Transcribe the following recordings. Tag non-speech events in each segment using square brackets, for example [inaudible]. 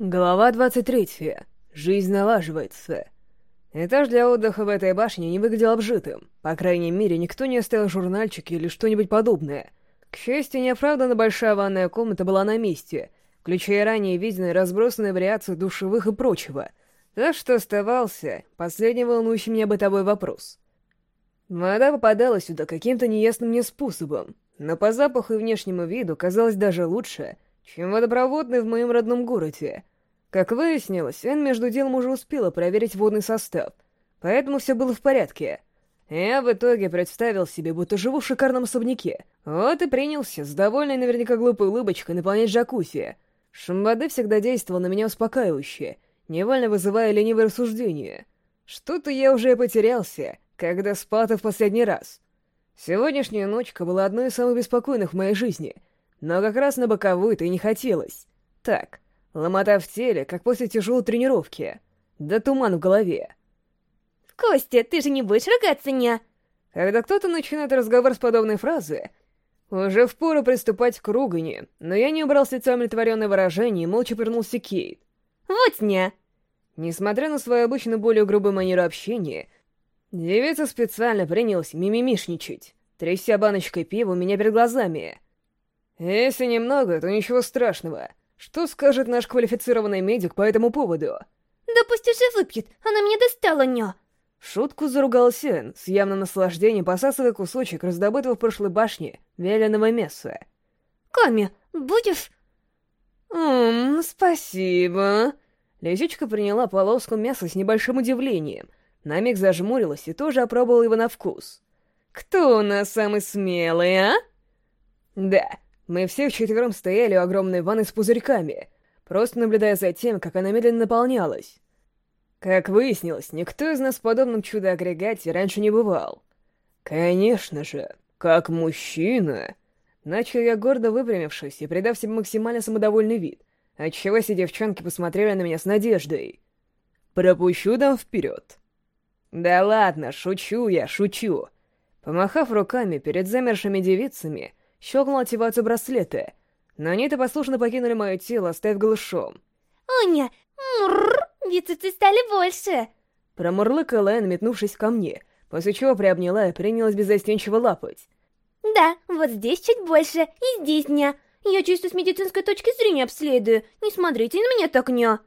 Глава 23. Жизнь налаживается. Этаж для отдыха в этой башне не выглядел обжитым. По крайней мере, никто не оставил журнальчики или что-нибудь подобное. К счастью, неоправданно большая ванная комната была на месте, включая ранее виденные разбросанные вариации душевых и прочего. Так что оставался последний волнующий меня бытовой вопрос. Вода попадала сюда каким-то неясным мне способом, но по запаху и внешнему виду казалось даже лучше, чем водопроводный в моем родном городе. Как выяснилось, Энн между делом уже успела проверить водный состав, поэтому все было в порядке. Я в итоге представил себе, будто живу в шикарном особняке. Вот и принялся с довольной наверняка глупой улыбочкой наполнять джакузи. Шум всегда действовал на меня успокаивающе, невольно вызывая ленивое рассуждение. Что-то я уже потерялся, когда спал в последний раз. Сегодняшняя ночка была одной из самых беспокойных в моей жизни, но как раз на боковую-то и не хотелось. Так, ломота в теле, как после тяжелой тренировки. Да туман в голове. Костя, ты же не будешь ругаться, ня? Когда кто-то начинает разговор с подобной фразы, уже впору приступать к ругани, но я не убрал с лица умиротворенное выражение и молча повернулся к Кейт. Вот ня. Несмотря на свою обычно более грубую манеру общения, девица специально принялась мимимишничать, тряся баночкой пива у меня перед глазами. Если немного, то ничего страшного. Что скажет наш квалифицированный медик по этому поводу? Да пусть уже выпьет, она меня достала, ня. шутку заругал Сен, с явным наслаждением посасывая кусочек раздобытого в прошлой башне вяленого мяса. Ками, будешь? «Ммм, спасибо». Лисичка приняла полоску мяса с небольшим удивлением, на миг зажмурилась и тоже опробовала его на вкус. «Кто у нас самый смелый, а?» «Да, мы все вчетвером стояли у огромной ванны с пузырьками, просто наблюдая за тем, как она медленно наполнялась. Как выяснилось, никто из нас в подобном чудо-агрегате раньше не бывал. Конечно же, как мужчина... Начал я гордо выпрямившись и придав себе максимально самодовольный вид, отчего все девчонки посмотрели на меня с надеждой. «Пропущу дам вперед». «Да ладно, шучу я, шучу». Помахав руками перед замершими девицами, щелкнул активацию браслета, но они-то послушно покинули мое тело, оставив голышом. Оня, мурр, бицепсы стали больше. Промурлыкала Энн, метнувшись ко мне, после чего приобняла и принялась беззастенчиво лапать. Да, вот здесь чуть больше, и здесь ня. Я чисто с медицинской точки зрения обследую. Не смотрите на меня так, ня.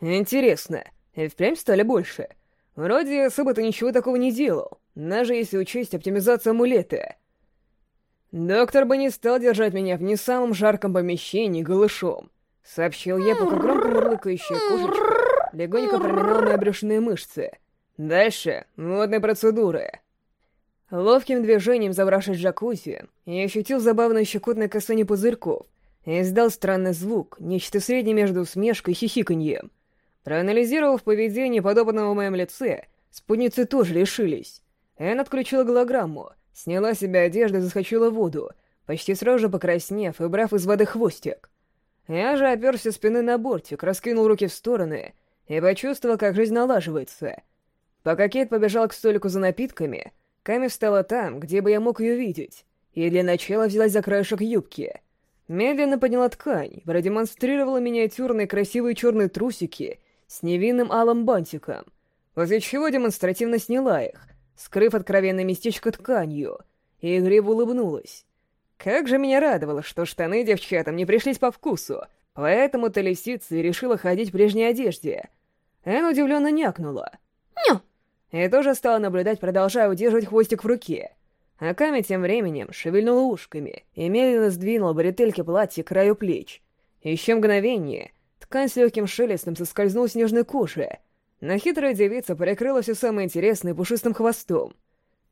Интересно, и впрямь стали больше? Вроде особо-то ничего такого не делал, даже если учесть оптимизацию амулета. «Доктор бы не стал держать меня в не самом жарком помещении голышом», — сообщил я, пока громко мурлыкающая кошечка легонько проминала мои брюшные мышцы. «Дальше — водные процедуры». Ловким движением забравшись в джакузи, я ощутил забавное щекотное касание пузырьков и издал странный звук, нечто среднее между усмешкой и хихиканьем. Проанализировав поведение подобного в моем лице, спутницы тоже решились. Энн отключила голограмму, сняла себе одежду и заскочила в воду, почти сразу же покраснев и брав из воды хвостик. Я же оперся спиной на бортик, раскинул руки в стороны и почувствовал, как жизнь налаживается. Пока Кейт побежал к столику за напитками, Ками встала там, где бы я мог ее видеть, и для начала взялась за краешек юбки. Медленно подняла ткань, продемонстрировала миниатюрные красивые черные трусики с невинным алым бантиком, после чего демонстративно сняла их, скрыв откровенное местечко тканью, и игриво улыбнулась. Как же меня радовало, что штаны девчатам не пришлись по вкусу, поэтому-то лисица и решила ходить в прежней одежде. Эн удивленно някнула. Ню! И тоже стала наблюдать, продолжая удерживать хвостик в руке. А Ками тем временем шевельнула ушками и медленно сдвинула бретельки платья к краю плеч. Еще мгновение ткань с легким шелестом соскользнула с нежной кожи. Но хитрая девица прикрыла все самое интересное пушистым хвостом.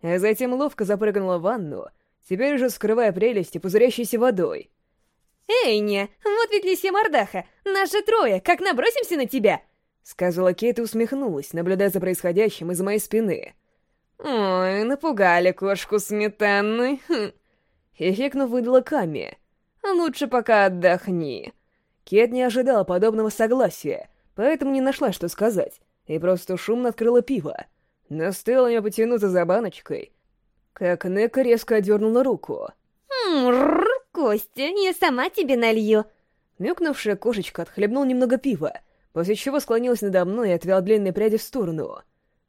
А затем ловко запрыгнула в ванну, теперь уже скрывая прелести, пузырящейся водой. Эй, не, вот ведь лисья мордаха, нас же трое, как набросимся на тебя? Сказала Кейт и усмехнулась, наблюдая за происходящим из моей спины. «Ой, напугали кошку сметанной!» хм. Хихикнув, выдала Ками. «Лучше пока отдохни». Кет не ожидала подобного согласия, поэтому не нашла, что сказать, и просто шумно открыла пиво. Но стоило мне потянуться за баночкой, как Нека резко отдернула руку. Мрррр, Костя, я сама тебе налью. Мюкнувшая кошечка отхлебнул немного пива, после чего склонилась надо мной и отвела длинные пряди в сторону.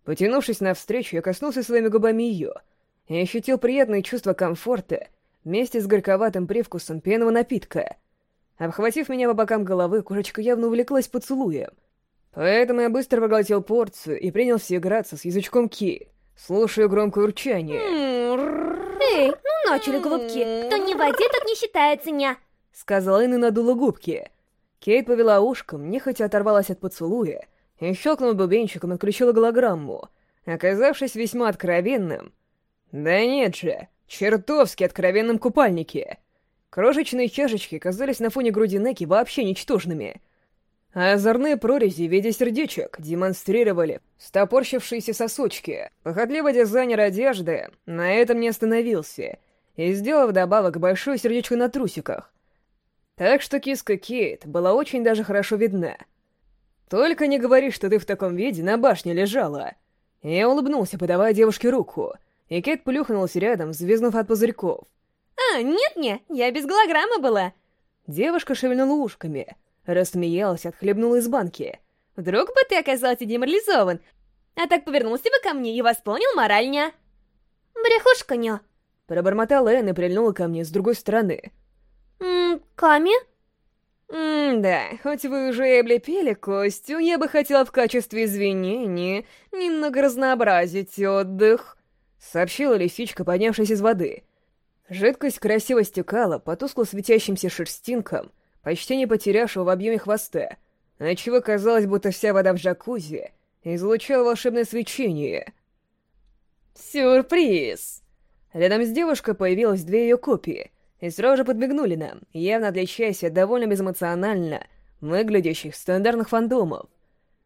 Потянувшись навстречу, я коснулся своими губами ее и ощутил приятное чувство комфорта вместе с горьковатым привкусом пенного напитка. Обхватив меня по бокам головы, кошечка явно увлеклась поцелуем. Поэтому я быстро проглотил порцию и принялся играться с язычком Ки, слушая громкое урчание. Эй, ну начали, голубки. Кто не в воде, так не считается, ня. Сказала Энн и надула губки. Кейт повела ушком, нехотя оторвалась от поцелуя и, щелкнув бубенчиком, отключила голограмму, оказавшись весьма откровенным. Да нет же, чертовски откровенном купальнике. Крошечные чашечки казались на фоне груди Неки вообще ничтожными. А озорные прорези в виде сердечек демонстрировали стопорщившиеся сосочки. Похотливый дизайнер одежды на этом не остановился и сделал вдобавок большое сердечко на трусиках. Так что киска Кейт была очень даже хорошо видна. «Только не говори, что ты в таком виде на башне лежала!» Я улыбнулся, подавая девушке руку — и Кэт плюхнулась рядом, взвизнув от пузырьков. «А, нет-не, я без голограммы была!» Девушка шевельнула ушками, рассмеялась, отхлебнула из банки. «Вдруг бы ты оказался деморализован, а так повернулся бы ко мне и восполнил моральня!» «Брехушка-ня!» Пробормотала Энн и прильнула ко мне с другой стороны. «Ммм, Ками?» «М-да, хоть вы уже и облепили Костю, я бы хотела в качестве извинения немного разнообразить отдых». — сообщила лисичка, поднявшись из воды. Жидкость красиво стекала по тускло светящимся шерстинкам, почти не потерявшего в объеме хвоста, отчего казалось, будто вся вода в джакузи излучала волшебное свечение. «Сюрприз!» Рядом с девушкой появилось две ее копии, и сразу же подмигнули нам, явно отличаясь от довольно безэмоционально выглядящих стандартных фантомов.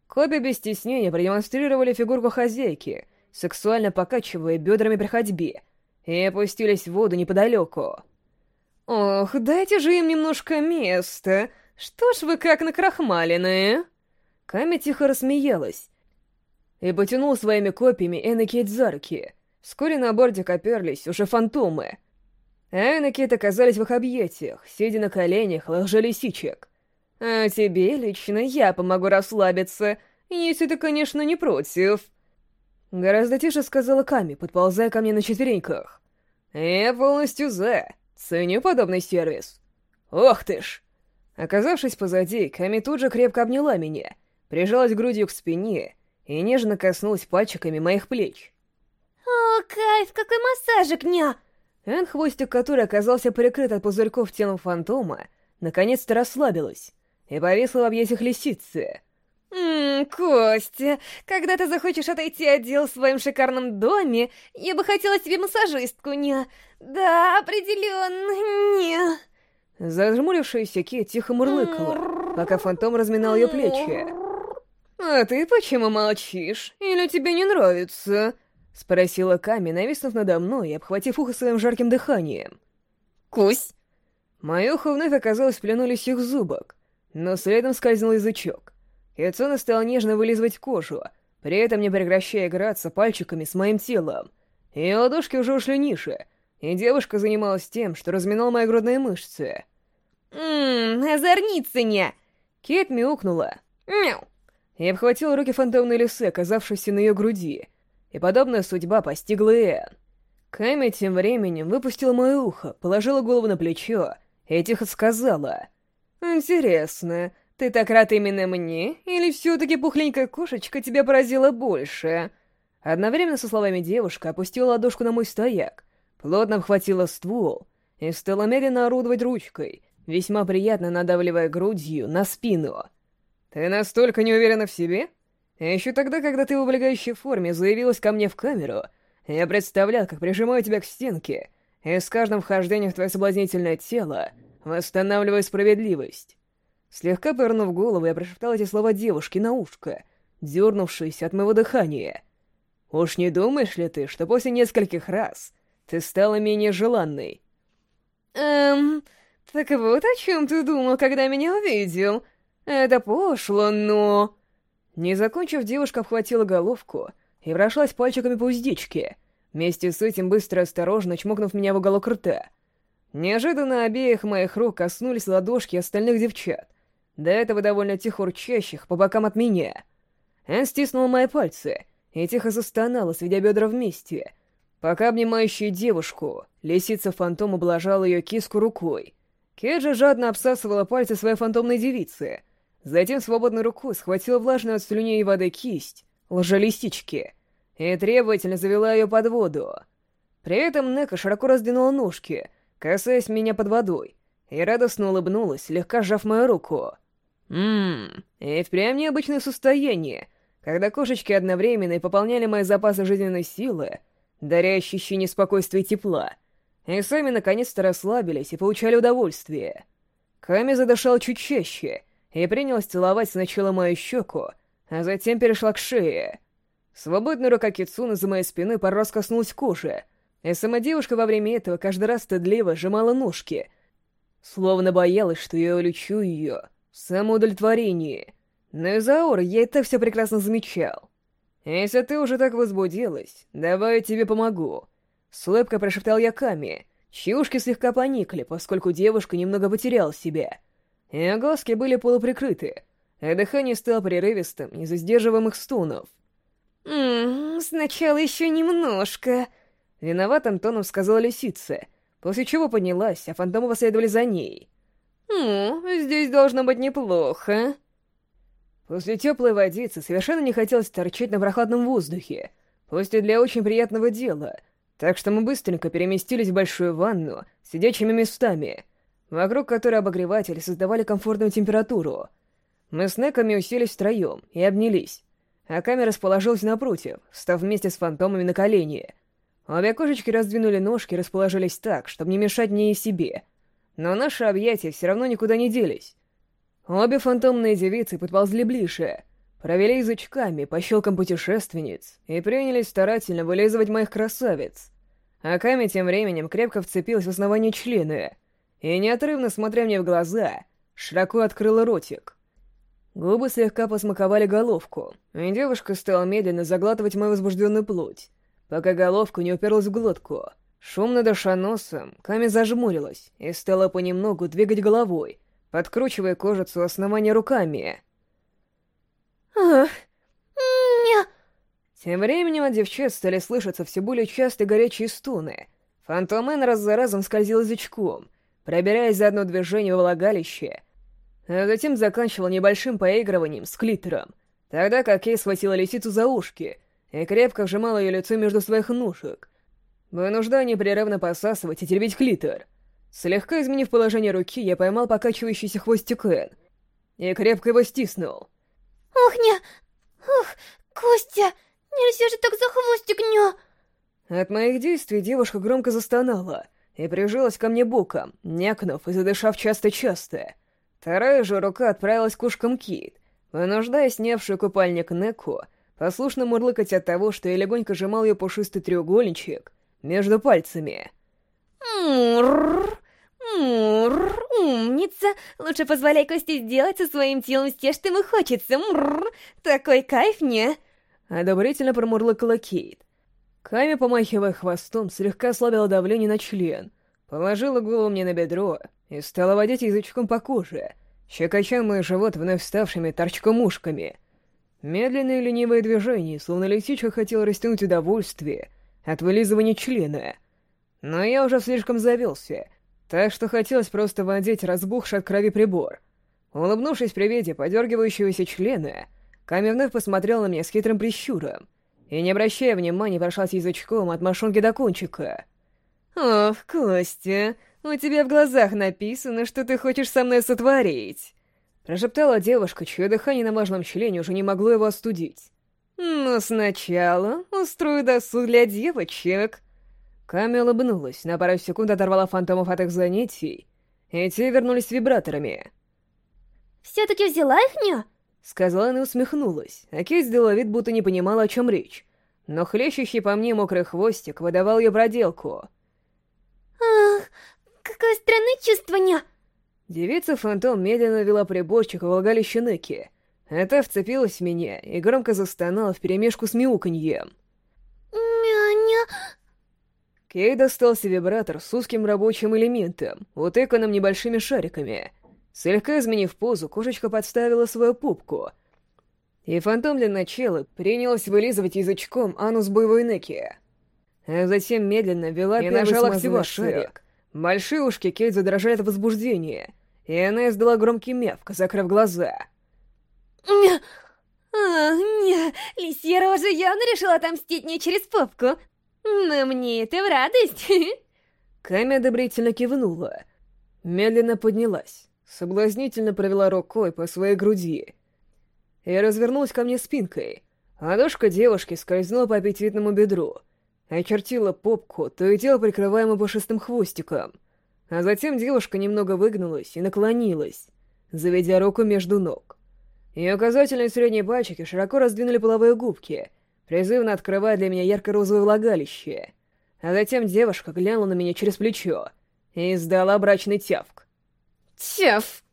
Копии без стеснения продемонстрировали фигурку хозяйки, сексуально покачивая бедрами при ходьбе, и опустились в воду неподалеку. «Ох, дайте же им немножко места! Что ж вы как накрахмаленные?» Ками тихо рассмеялась и потянула своими копьями Энакейт за руки. Вскоре на бортик оперлись уже фантомы. А Энакейт оказались в их объятиях, сидя на коленях лжелисичек. «А тебе лично я помогу расслабиться, если ты, конечно, не против». Гораздо тише сказала Ками, подползая ко мне на четвереньках. Я полностью за. Ценю подобный сервис. Ох ты ж! Оказавшись позади, Ками тут же крепко обняла меня, прижалась грудью к спине и нежно коснулась пальчиками моих плеч. «О, кайф, какой массажик, ня!» Эн, хвостик который оказался прикрыт от пузырьков телом фантома, наконец-то расслабилась и повисла в объятиях лисицы. «Ммм, Костя, когда ты захочешь отойти от дел в своем шикарном доме, я бы хотела тебе массажистку, не? Да, определенно, не...» Зажмурившаяся Ки тихо мурлыкала, пока фантом разминал ее плечи. «А ты почему молчишь? Или тебе не нравится?» — спросила Ками, нависнув надо мной и обхватив ухо своим жарким дыханием. «Кусь!» Мое ухо вновь оказалось в плену лисьих зубок, но следом скользнул язычок. Кицуна стал нежно вылизывать кожу, при этом не прекращая играться пальчиками с моим телом. Ее ладошки уже ушли ниже, и девушка занималась тем, что разминала мои грудные мышцы. «Ммм, озорница не!» Кит мяукнула. «Мяу!» И обхватила руки фантомной лисы, оказавшейся на ее груди. И подобная судьба постигла Энн. Кэми тем временем выпустила мое ухо, положила голову на плечо и тихо сказала. «Интересно, ты так рад именно мне, или все-таки пухленькая кошечка тебя поразила больше?» Одновременно со словами девушка опустила ладошку на мой стояк, плотно обхватила ствол и стала медленно орудовать ручкой, весьма приятно надавливая грудью на спину. «Ты настолько не уверена в себе?» Еще тогда, когда ты в облегающей форме заявилась ко мне в камеру, я представлял, как прижимаю тебя к стенке, и с каждым вхождением в твое соблазнительное тело восстанавливаю справедливость. Слегка повернув голову, я прошептал эти слова девушке на ушко, дернувшись от моего дыхания. «Уж не думаешь ли ты, что после нескольких раз ты стала менее желанной?» «Эм, так вот о чем ты думал, когда меня увидел? Это пошло, но...» Не закончив, девушка обхватила головку и прошлась пальчиками по уздечке, вместе с этим быстро и осторожно чмокнув меня в уголок рта. Неожиданно обеих моих рук коснулись ладошки остальных девчат — до этого довольно тихо урчащих по бокам от меня. Эн стиснула мои пальцы и тихо застонала, сведя бедра вместе, пока обнимающая девушку, лисица-фантом облажала ее киску рукой. Кеджа жадно обсасывала пальцы своей фантомной девицы, затем свободной рукой схватила влажную от слюней и воды кисть, лжелистички, и требовательно завела ее под воду. При этом Нека широко раздвинула ножки, касаясь меня под водой, и радостно улыбнулась, слегка сжав мою руку. Ммм, и впрямь необычное состояние, когда кошечки одновременно и пополняли мои запасы жизненной силы, даря ощущение спокойствия и тепла, и сами наконец-то расслабились и получали удовольствие. Ками задышал чуть чаще и принялась целовать сначала мою щеку, а затем перешла к шее. Свободная рука Кицуны за моей спиной пару раз коснулась кожи, и сама девушка во время этого каждый раз стыдливо сжимала ножки, словно боялась, что я улечу ее в самоудовлетворении. Но из-за ауры я так все прекрасно замечал. «Если ты уже так возбудилась, давай я тебе помогу», — с улыбкой прошептал я Ками, чьи слегка поникли, поскольку девушка немного потеряла себя. Ее глазки были полуприкрыты, а дыхание стало прерывистым из-за сдерживаемых стонов. «Ммм, сначала еще немножко», — виноватым тоном сказала лисица, после чего поднялась, а фантомы последовали за ней. «Ну, здесь должно быть неплохо». После теплой водицы совершенно не хотелось торчать на прохладном воздухе, пусть и для очень приятного дела, так что мы быстренько переместились в большую ванну с сидячими местами, вокруг которой обогреватели создавали комфортную температуру. Мы с Неками уселись втроем и обнялись, а камера расположилась напротив, став вместе с фантомами на колени. Обе кошечки раздвинули ножки и расположились так, чтобы не мешать мне и себе. Но наши объятия все равно никуда не делись, Обе фантомные девицы подползли ближе, провели язычками по щелкам путешественниц и принялись старательно вылизывать моих красавиц. А Ками тем временем крепко вцепилась в основание члена и, неотрывно смотря мне в глаза, широко открыла ротик. Губы слегка посмаковали головку, и девушка стала медленно заглатывать мою возбужденную плоть, пока головка не уперлась в глотку. Шумно дыша носом, Ками зажмурилась и стала понемногу двигать головой, подкручивая кожицу основания руками. «Ах, ня!» Тем временем от девчат стали слышаться все более частые горячие стоны. Фантомен раз за разом скользил язычком, пробираясь за одно движение во влагалище, а затем заканчивал небольшим поигрыванием с клитором, тогда как Кей схватила лисицу за ушки и крепко вжимала ее лицо между своих ножек, вынуждая непрерывно посасывать и теребить клитор. Слегка изменив положение руки, я поймал покачивающийся хвостик Эн и крепко его стиснул. «Ох, не... Ух, Костя, нельзя же так за хвостик, не...» От моих действий девушка громко застонала и прижалась ко мне боком, някнув и задышав часто-часто. Вторая же рука отправилась к ушкам Кит, вынуждая снявшую купальник Неку послушно мурлыкать от того, что я легонько сжимал ее пушистый треугольничек между пальцами. «Мурррр!» Мурр, умница. Лучше позволяй Косте сделать со своим телом все, что ему хочется. Мурр, такой кайф, не? Одобрительно промурлыкала Кейт. Ками, помахивая хвостом, слегка ослабила давление на член, положила голову мне на бедро и стала водить язычком по коже, щекоча мой живот вновь вставшими торчком ушками. Медленные ленивые движения, словно лисичка хотела растянуть удовольствие от вылизывания члена. Но я уже слишком завелся — так что хотелось просто водить разбухший от крови прибор. Улыбнувшись при виде подергивающегося члена, Ками вновь посмотрел на меня с хитрым прищуром и, не обращая внимания, прошлась язычком от машинки до кончика. «Ох, Костя, у тебя в глазах написано, что ты хочешь со мной сотворить!» Прошептала девушка, чье дыхание на важном члене уже не могло его остудить. «Но сначала устрою досуг для девочек!» Ками улыбнулась, на пару секунд оторвала фантомов от их занятий, и те вернулись с вибраторами. «Все-таки взяла их, не?» Сказала она и усмехнулась, а Кейт сделала вид, будто не понимала, о чем речь. Но хлещущий по мне мокрый хвостик выдавал ее проделку. «Ах, какое странное чувство, не?» Девица-фантом медленно вела приборчик в влагалище Неки. Это вцепилась в меня и громко застонала вперемешку с мяуканьем. «Мяня...» Кей достался вибратор с узким рабочим элементом, утыканным небольшими шариками. Слегка изменив позу, кошечка подставила свою пупку. И фантом для начала принялась вылизывать язычком анус боевой Неки. А затем медленно вела и нажала активацию. Большие ушки Кейт задрожали от возбуждения, и она издала громкий мявк, закрыв глаза. А, не, лисья рожа явно решила отомстить мне через попку. Но мне это в радость. [laughs] Ками одобрительно кивнула. Медленно поднялась, соблазнительно провела рукой по своей груди и развернулась ко мне спинкой. Ладошка девушки скользнула по аппетитному бедру, очертила попку, то и дело прикрываемую пушистым хвостиком. А затем девушка немного выгнулась и наклонилась, заведя руку между ног. Ее указательные средние пальчики широко раздвинули половые губки, призывно открывая для меня ярко-розовое влагалище. А затем девушка глянула на меня через плечо и издала брачный тявк. «Тяв!»